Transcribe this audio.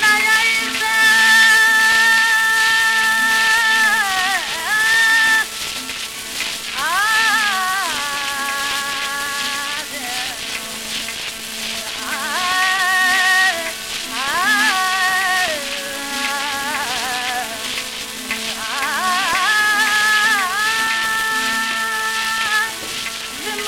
तव